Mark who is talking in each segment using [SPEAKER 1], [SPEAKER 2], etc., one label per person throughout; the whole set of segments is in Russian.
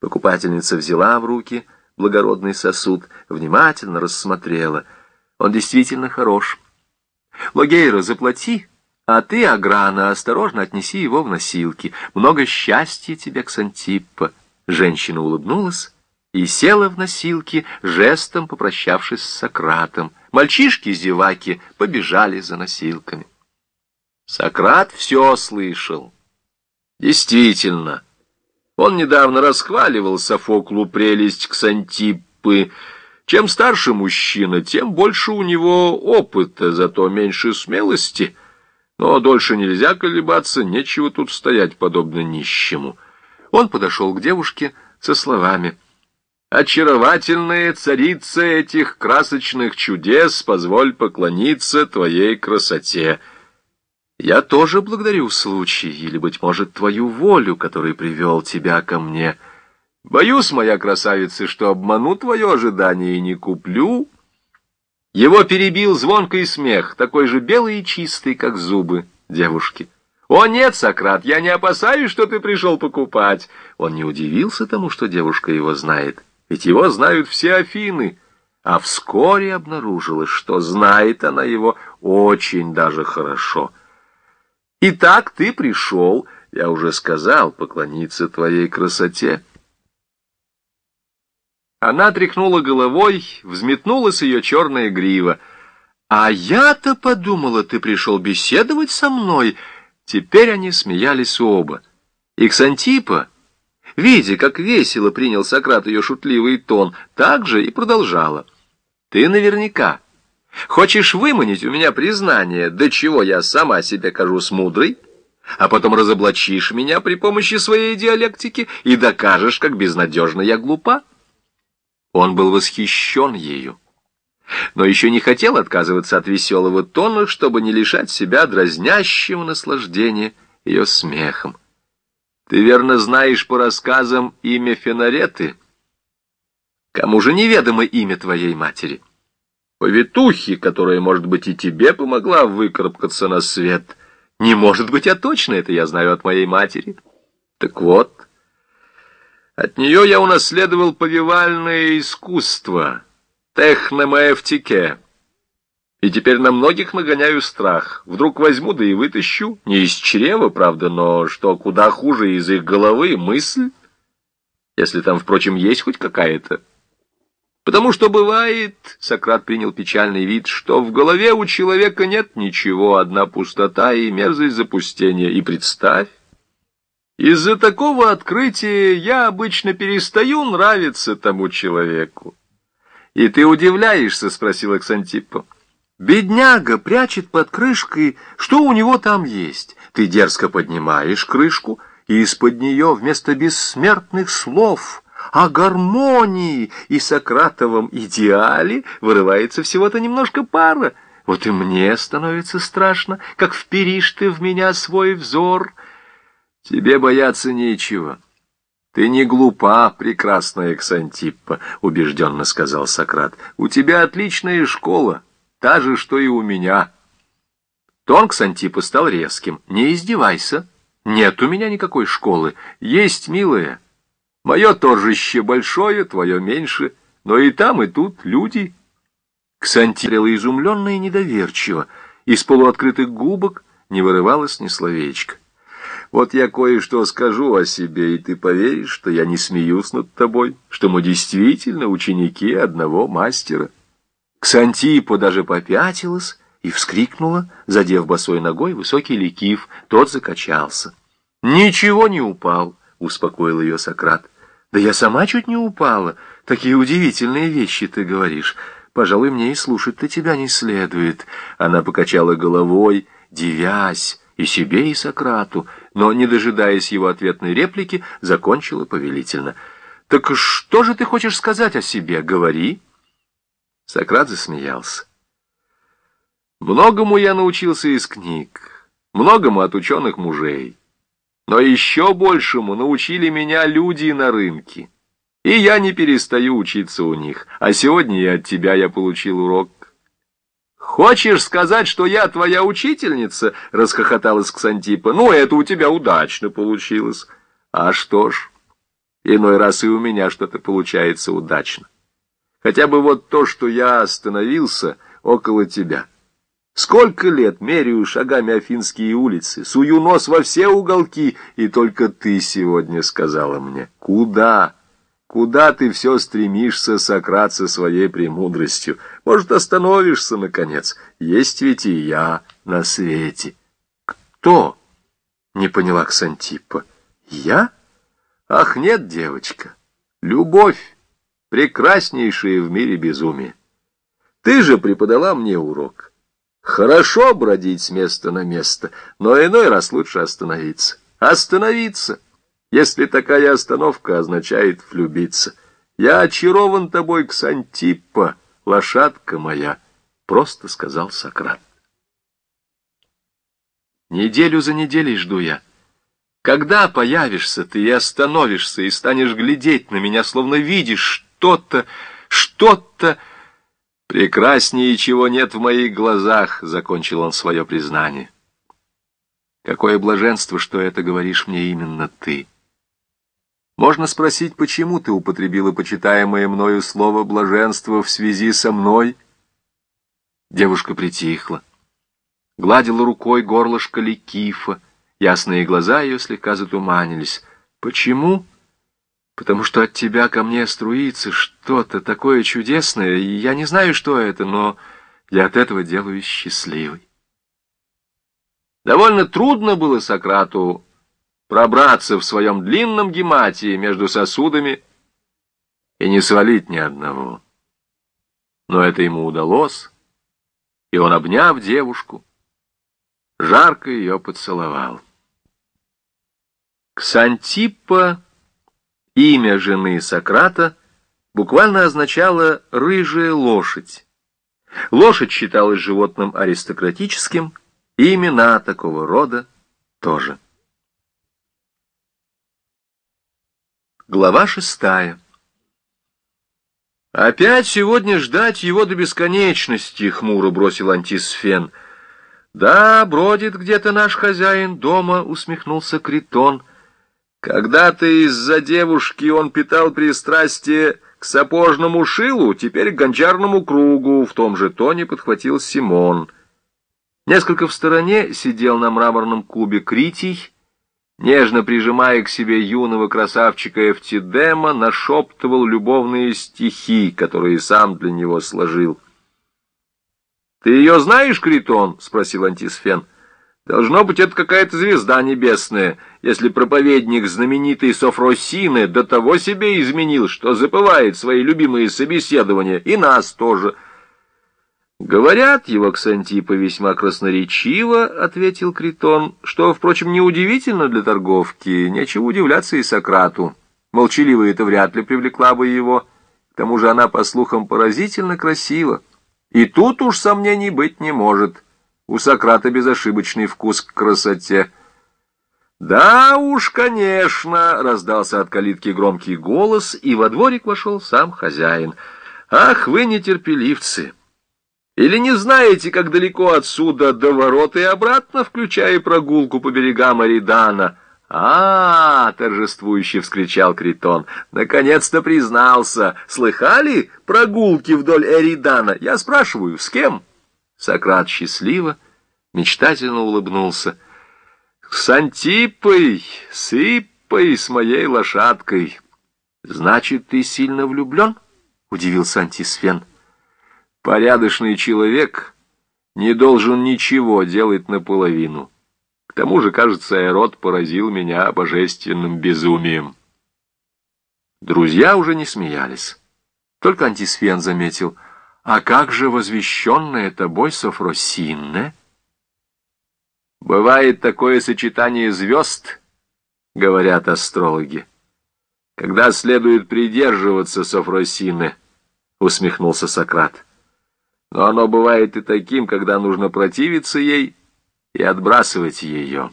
[SPEAKER 1] Покупательница взяла в руки благородный сосуд, внимательно рассмотрела. Он действительно хорош. Логейра, заплати, а ты, Аграна, осторожно отнеси его в носилки. Много счастья тебе, Ксантиппа. Женщина улыбнулась и села в носилки, жестом попрощавшись с Сократом. Мальчишки-зеваки побежали за носилками. Сократ все слышал. Действительно, он недавно расхваливал Софоклу прелесть Ксантиппы. Чем старше мужчина, тем больше у него опыта, зато меньше смелости. Но дольше нельзя колебаться, нечего тут стоять, подобно нищему. Он подошел к девушке со словами «Очаровательная царица этих красочных чудес, позволь поклониться твоей красоте». Я тоже благодарю случай, или, быть может, твою волю, который привел тебя ко мне. Боюсь, моя красавица, что обману твое ожидание и не куплю. Его перебил звонкий смех, такой же белый и чистый, как зубы девушки. «О нет, Сократ, я не опасаюсь, что ты пришел покупать». Он не удивился тому, что девушка его знает, ведь его знают все Афины, а вскоре обнаружилось, что знает она его очень даже хорошо — Итак, ты пришел, я уже сказал, поклониться твоей красоте. Она тряхнула головой, взметнулась ее черная грива. А я-то подумала, ты пришел беседовать со мной. Теперь они смеялись оба. Иксантипа, видя, как весело принял Сократ ее шутливый тон, так же и продолжала. Ты наверняка Хочешь выманить у меня признание, до чего я сама себе кажусь мудрой, а потом разоблачишь меня при помощи своей диалектики и докажешь, как безнадежно я глупа? Он был восхищен ею, но еще не хотел отказываться от веселого тона, чтобы не лишать себя дразнящего наслаждения ее смехом. Ты верно знаешь по рассказам имя Фенареты? Кому же неведомо имя твоей матери? Повитухи, которая, может быть, и тебе помогла выкарабкаться на свет. Не может быть, а точно это я знаю от моей матери. Так вот, от нее я унаследовал повивальное искусство, техномаэвтике. И теперь на многих нагоняю страх. Вдруг возьму, да и вытащу. Не из чрева, правда, но что куда хуже из их головы мысль. Если там, впрочем, есть хоть какая-то. Потому что бывает, Сократ принял печальный вид, что в голове у человека нет ничего, одна пустота и мерзость запустения. И представь, из-за такого открытия я обычно перестаю нравиться тому человеку. «И ты удивляешься?» — спросил Аксантиппа. «Бедняга прячет под крышкой, что у него там есть. Ты дерзко поднимаешь крышку, и из-под нее вместо бессмертных слов — о гармонии и Сократовом идеале вырывается всего-то немножко пара. Вот и мне становится страшно, как вперишь ты в меня свой взор. Тебе бояться нечего. Ты не глупа, прекрасная Ксантиппа, убежденно сказал Сократ. У тебя отличная школа, та же, что и у меня. Тон Ксантипа стал резким. Не издевайся. Нет у меня никакой школы. Есть, милая. Мое торжище большое, твое меньше, но и там, и тут люди. Ксантирела изумленно и недоверчиво, из полуоткрытых губок не вырывалось ни словечко. Вот я кое-что скажу о себе, и ты поверишь, что я не смеюсь над тобой, что мы действительно ученики одного мастера. Ксантипа даже попятилась и вскрикнула, задев босой ногой высокий ликив, тот закачался. «Ничего не упал», — успокоил ее Сократ. Да я сама чуть не упала. Такие удивительные вещи ты говоришь. Пожалуй, мне и слушать-то тебя не следует. Она покачала головой, дивясь и себе, и Сократу, но, не дожидаясь его ответной реплики, закончила повелительно. «Так что же ты хочешь сказать о себе? Говори!» Сократ засмеялся. «Многому я научился из книг, многому от ученых мужей. Но еще большему научили меня люди на рынке. И я не перестаю учиться у них. А сегодня и от тебя я получил урок. «Хочешь сказать, что я твоя учительница?» — расхохоталась Ксантипа. «Ну, это у тебя удачно получилось. А что ж, Иной раз и у меня что-то получается удачно. Хотя бы вот то, что я остановился около тебя. Сколько лет меряю шагами Афинские улицы, сую нос во все уголки, и только ты сегодня сказала мне, куда, куда ты все стремишься сократиться своей премудростью. Может, остановишься, наконец? Есть ведь и я на свете. Кто? Не поняла Ксантиппа. Я? Ах, нет, девочка, любовь, прекраснейшее в мире безумие. Ты же преподала мне урок. Хорошо бродить с места на место, но иной раз лучше остановиться. Остановиться, если такая остановка означает влюбиться. Я очарован тобой, Ксантиппа, лошадка моя, просто сказал Сократ. Неделю за неделей жду я. Когда появишься ты и остановишься, и станешь глядеть на меня, словно видишь что-то, что-то... «Прекраснее чего нет в моих глазах», — закончил он свое признание. «Какое блаженство, что это говоришь мне именно ты». Можно спросить, почему ты употребила почитаемое мною слово «блаженство» в связи со мной? Девушка притихла, гладила рукой горлышко Ликифа, ясные глаза ее слегка затуманились. Почему? Потому что от тебя ко мне струится что-то такое чудесное, и я не знаю, что это, но я от этого делаюсь счастливой. Довольно трудно было Сократу пробраться в своем длинном гематии между сосудами и не свалить ни одного. Но это ему удалось, и он, обняв девушку, жарко ее поцеловал. Ксантиппа Имя жены Сократа буквально означало «рыжая лошадь». Лошадь считалась животным аристократическим, и имена такого рода тоже. Глава шестая. «Опять сегодня ждать его до бесконечности», — хмуро бросил Антисфен. «Да, бродит где-то наш хозяин дома», — усмехнулся Критон. Когда-то из-за девушки он питал пристрастие к сапожному шилу, теперь к гончарному кругу, в том же тоне подхватил Симон. Несколько в стороне сидел на мраморном кубе Критий, нежно прижимая к себе юного красавчика Эфтидема, нашептывал любовные стихи, которые сам для него сложил. «Ты ее знаешь, Критон?» — спросил Антисфен. — Должно быть, это какая-то звезда небесная, если проповедник знаменитый Софросины до того себе изменил, что забывает свои любимые собеседования, и нас тоже. «Говорят его Ксантипа весьма красноречиво», — ответил Критон, «что, впрочем, неудивительно для торговки, нечего удивляться и Сократу. Молчаливая это вряд ли привлекла бы его. К тому же она, по слухам, поразительно красива. И тут уж сомнений быть не может». У Сократа безошибочный вкус к красоте. «Да уж, конечно!» — раздался от калитки громкий голос, и во дворик вошел сам хозяин. «Ах, вы нетерпеливцы! Или не знаете, как далеко отсюда до ворот и обратно, включая прогулку по берегам Аридана?» «А, -а, -а торжествующе вскричал Критон. «Наконец-то признался! Слыхали прогулки вдоль Эридана? Я спрашиваю, с кем?» Сократ счастливо, мечтательно улыбнулся. «С Антипой, с Иппой, с моей лошадкой». «Значит, ты сильно влюблен?» — удивился Антисфен. «Порядочный человек не должен ничего делать наполовину. К тому же, кажется, Эрот поразил меня божественным безумием». Друзья уже не смеялись. Только Антисфен заметил — а как же возвещенная тобой Софросинне? Бывает такое сочетание звезд, говорят астрологи, когда следует придерживаться Софросины, усмехнулся Сократ. Но оно бывает и таким, когда нужно противиться ей и отбрасывать ее.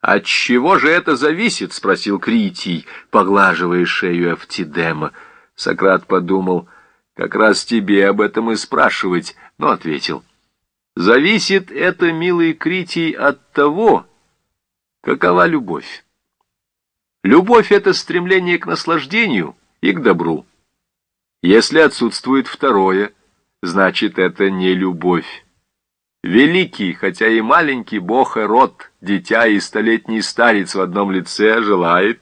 [SPEAKER 1] «От чего же это зависит?» — спросил Критий, поглаживая шею Эфтидема. Сократ подумал — как раз тебе об этом и спрашивать, но ответил. Зависит это, милый Критий, от того, какова любовь. Любовь — это стремление к наслаждению и к добру. Если отсутствует второе, значит, это не любовь. Великий, хотя и маленький бог Эрот, дитя и столетний старец в одном лице, желает,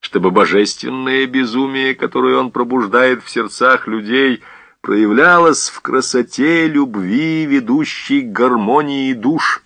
[SPEAKER 1] чтобы божественное безумие, которое он пробуждает в сердцах людей, проявлялось в красоте любви, ведущей к гармонии душ.